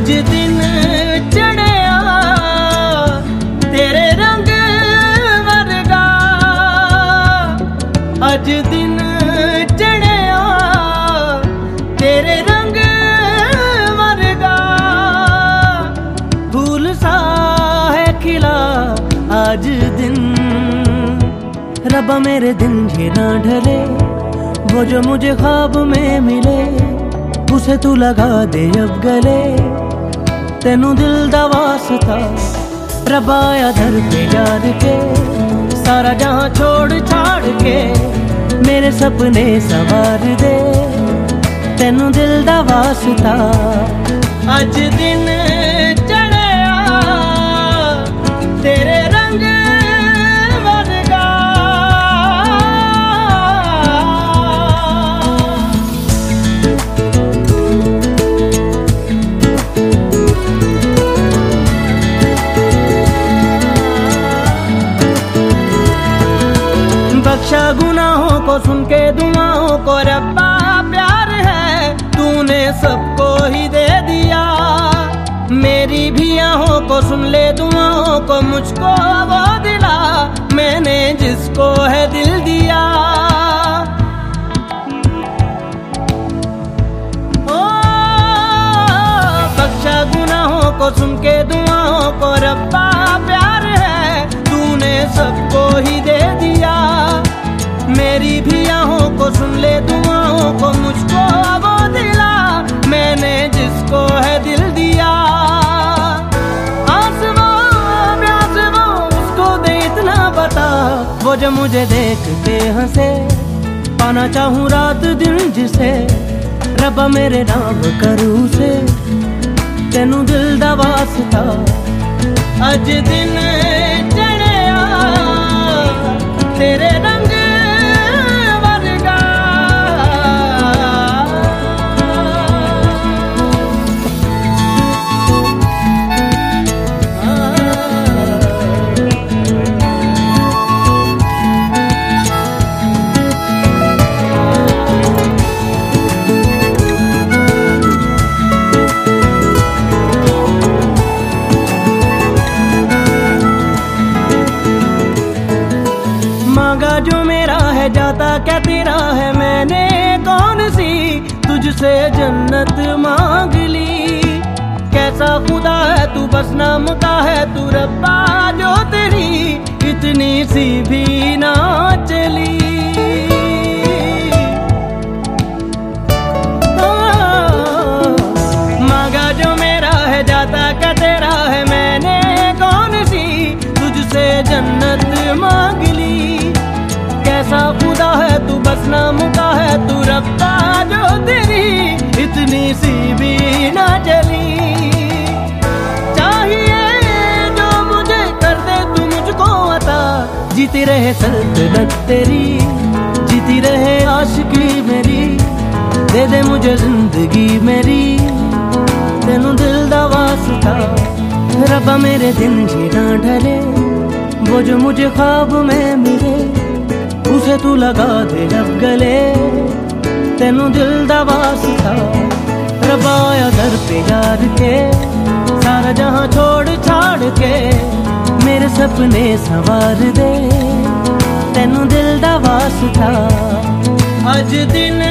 ਅੱਜ ਦਿਨ ਚੜਿਆ ਤੇਰੇ ਰੰਗ ਵਰਗਾ ਅੱਜ ਦਿਨ ਚੜਿਆ ਤੇਰੇ ਰੰਗ ਵਰਗਾ फूल सा है खिला आज दिन रबा मेरे दिन ये ना ढले वो जो मुझे ख्वाब में मिले उसे तू लगा दे अब गले ਤੈਨੂੰ ਦਿਲ ਦਾ ਵਾਸਤਾ। ਰੱਬਾ ਆ ਦਰ ਤੇ ਯਾਰ ਕੇ, ਸਾਰਾ ਜਹਾਂ ਛੋੜ ਛਾੜ ਕੇ, ਮੇਰੇ ਸੁਪਨੇ ਸਵਾਰ ਦੇ। ਤੈਨੂੰ ਦਿਲ ਦਾ ਵਾਸਤਾ। ਅੱਜ ਦਿਨ को सुन के दुआओं को रब्बा, प्यार है, तूने सबको ही दे दिया। मेरी भी आहों को सुन ले, दुआओं को मुझको वो दिला। मैंने जिसको है दिल दिया। को सुन के दुआओं को रब्बा, प्यार है, तूने सबको ही दे को सुन ले दुआओं को मुझको वो दिला। मैंने जिसको है दिल दिया। वो जो मुझे देख के हंसे, पाना चाहूँ रात दिन जिसे। रब मेरे नाम करू से तेनू दिल दा वास्ता। अज दिन चढ़िया, तेरे तुझसे जन्नत मांग ली। कैसा खुदा है तू, बस नाम का है तू, रब्बा जो तेरी इतनी सी भी ना चली। मांगा जो मेरा है, जाता क्या तेरा है, मैंने कौन सी तुझसे जन्नत मांग ली। कैसा खुदा है तू, बस नाम जीती रहे सल्तनत तेरी, जीती रहे आशिकी मेरी, दे दे मुझे ज़िंदगी मेरी। तेनू दिल दा वास्ता रब्बा मेरे दिन जी ना ढले, वो जो मुझे ख्वाब में मिले, उसे तू लगा दे जब गले। तेनू दिल दा वास्ता रबाया दर पे यार के, सारा जहाँ छोड़ छाड़ के, मेरे ਸੁਪਨੇ ਸਵਾਰ ਦੇ। ਤੈਨੂੰ ਦਿਲ ਦਾ ਵਾਸਤਾ। ਅੱਜ ਦਿਨ